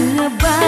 Ngebah